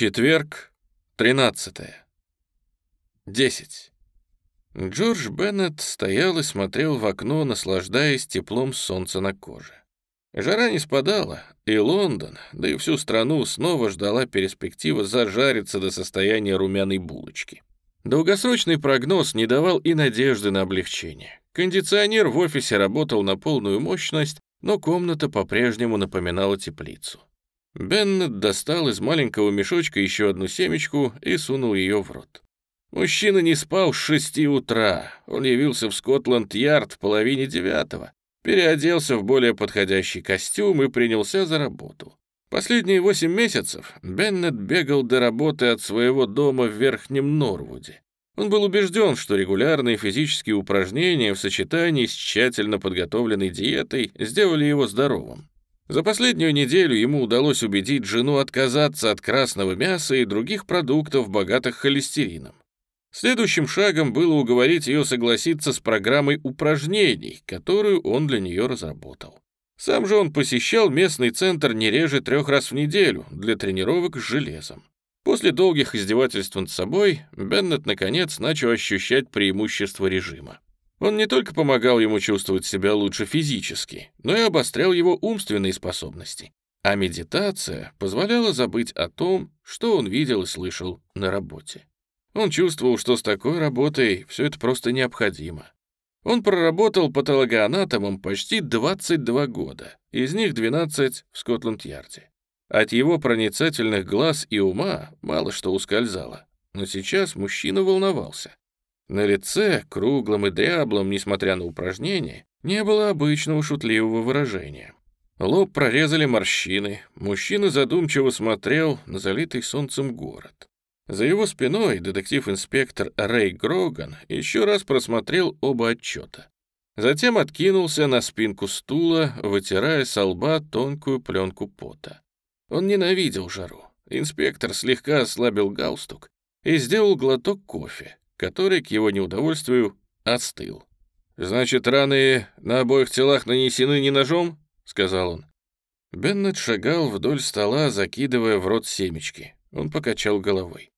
Четверг, 13. 10. Джордж Беннет стоял и смотрел в окно, наслаждаясь теплом солнца на коже. Жара не спадала, и Лондон, да и всю страну снова ждала перспектива зажариться до состояния румяной булочки. Долгосрочный прогноз не давал и надежды на облегчение. Кондиционер в офисе работал на полную мощность, но комната по-прежнему напоминала теплицу. Беннет достал из маленького мешочка еще одну семечку и сунул ее в рот. Мужчина не спал с шести утра. Он явился в Скотланд-Ярд в половине девятого, переоделся в более подходящий костюм и принялся за работу. Последние восемь месяцев Беннет бегал до работы от своего дома в Верхнем Норвуде. Он был убежден, что регулярные физические упражнения в сочетании с тщательно подготовленной диетой сделали его здоровым. За последнюю неделю ему удалось убедить жену отказаться от красного мяса и других продуктов, богатых холестерином. Следующим шагом было уговорить ее согласиться с программой упражнений, которую он для нее разработал. Сам же он посещал местный центр не реже трех раз в неделю для тренировок с железом. После долгих издевательств над собой Беннет наконец начал ощущать преимущество режима. Он не только помогал ему чувствовать себя лучше физически, но и обострял его умственные способности. А медитация позволяла забыть о том, что он видел и слышал на работе. Он чувствовал, что с такой работой все это просто необходимо. Он проработал патологоанатомом почти 22 года, из них 12 в Скотланд-Ярде. От его проницательных глаз и ума мало что ускользало, но сейчас мужчина волновался. На лице, круглом и дряблом, несмотря на упражнения, не было обычного шутливого выражения. Лоб прорезали морщины, мужчина задумчиво смотрел на залитый солнцем город. За его спиной детектив-инспектор Рэй Гроган еще раз просмотрел оба отчета. Затем откинулся на спинку стула, вытирая со лба тонкую пленку пота. Он ненавидел жару. Инспектор слегка ослабил галстук и сделал глоток кофе, который, к его неудовольствию, остыл. «Значит, раны на обоих телах нанесены не ножом?» — сказал он. Беннет шагал вдоль стола, закидывая в рот семечки. Он покачал головой.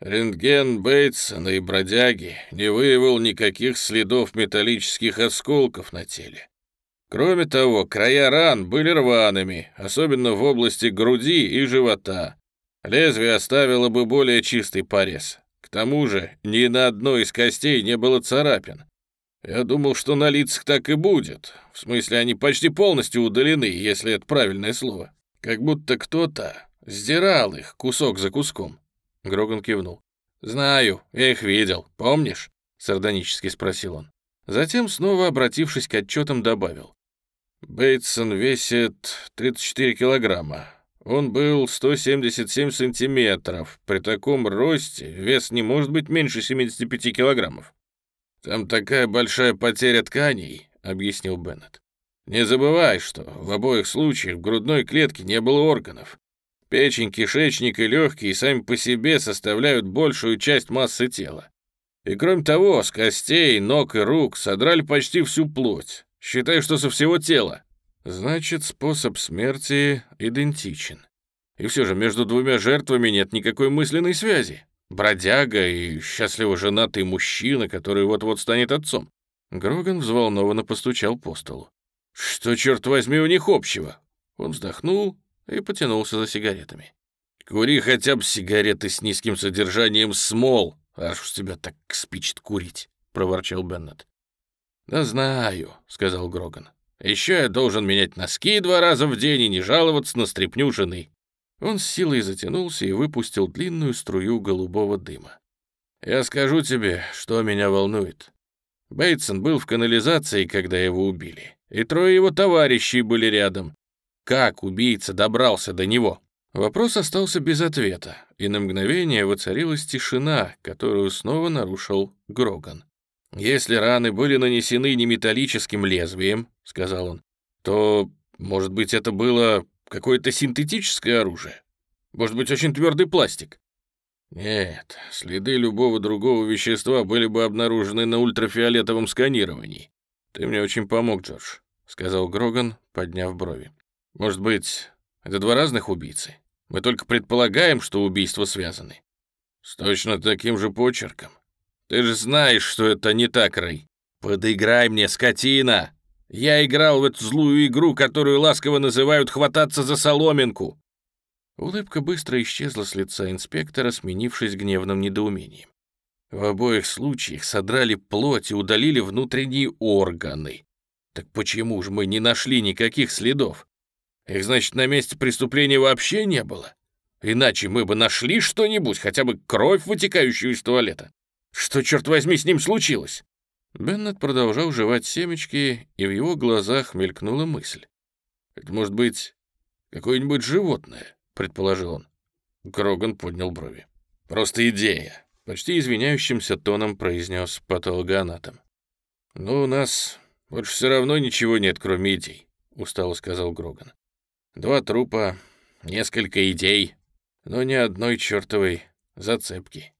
Рентген Бейтсона и бродяги не выявил никаких следов металлических осколков на теле. Кроме того, края ран были рваными, особенно в области груди и живота. Лезвие оставило бы более чистый порез. Тому же ни на одной из костей не было царапин. Я думал, что на лицах так и будет. В смысле, они почти полностью удалены, если это правильное слово. Как будто кто-то сдирал их кусок за куском. Гроган кивнул. «Знаю, я их видел. Помнишь?» — сардонически спросил он. Затем, снова обратившись к отчетам, добавил. «Бейтсон весит 34 килограмма. Он был 177 сантиметров. При таком росте вес не может быть меньше 75 килограммов. Там такая большая потеря тканей, объяснил Беннет. Не забывай, что в обоих случаях в грудной клетке не было органов. Печень, кишечник и легкие сами по себе составляют большую часть массы тела. И кроме того, с костей, ног и рук содрали почти всю плоть. Считай, что со всего тела. Значит, способ смерти идентичен. И все же между двумя жертвами нет никакой мысленной связи. Бродяга и счастливо женатый мужчина, который вот-вот станет отцом. Гроган взволнованно постучал по столу. «Что, черт возьми, у них общего?» Он вздохнул и потянулся за сигаретами. «Кури хотя бы сигареты с низким содержанием смол, аж у тебя так спичет курить», — проворчал Беннет. «Да знаю», — сказал Гроган. Еще я должен менять носки два раза в день и не жаловаться на стряпню жены». Он с силой затянулся и выпустил длинную струю голубого дыма. «Я скажу тебе, что меня волнует. Бейтсон был в канализации, когда его убили, и трое его товарищей были рядом. Как убийца добрался до него?» Вопрос остался без ответа, и на мгновение воцарилась тишина, которую снова нарушил Гроган. «Если раны были нанесены не металлическим лезвием, — сказал он, — то, может быть, это было какое-то синтетическое оружие? Может быть, очень твердый пластик?» «Нет, следы любого другого вещества были бы обнаружены на ультрафиолетовом сканировании. Ты мне очень помог, Джордж», — сказал Гроган, подняв брови. «Может быть, это два разных убийцы? Мы только предполагаем, что убийства связаны». «С точно таким же почерком. Ты же знаешь, что это не так, Рэй. Подыграй мне, скотина! Я играл в эту злую игру, которую ласково называют «хвататься за соломинку». Улыбка быстро исчезла с лица инспектора, сменившись гневным недоумением. В обоих случаях содрали плоть и удалили внутренние органы. Так почему же мы не нашли никаких следов? Их, значит, на месте преступления вообще не было? Иначе мы бы нашли что-нибудь, хотя бы кровь, вытекающую из туалета. Что, черт возьми, с ним случилось?» Беннет продолжал жевать семечки, и в его глазах мелькнула мысль. «Это может быть какое-нибудь животное», — предположил он. Кроган поднял брови. «Просто идея», — почти извиняющимся тоном произнес патологоанатом. «Ну, у нас больше все равно ничего нет, кроме идей», — устало сказал Гроган. «Два трупа, несколько идей, но ни одной чертовой зацепки».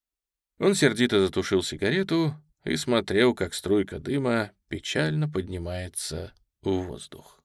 Он сердито затушил сигарету и смотрел, как струйка дыма печально поднимается в воздух.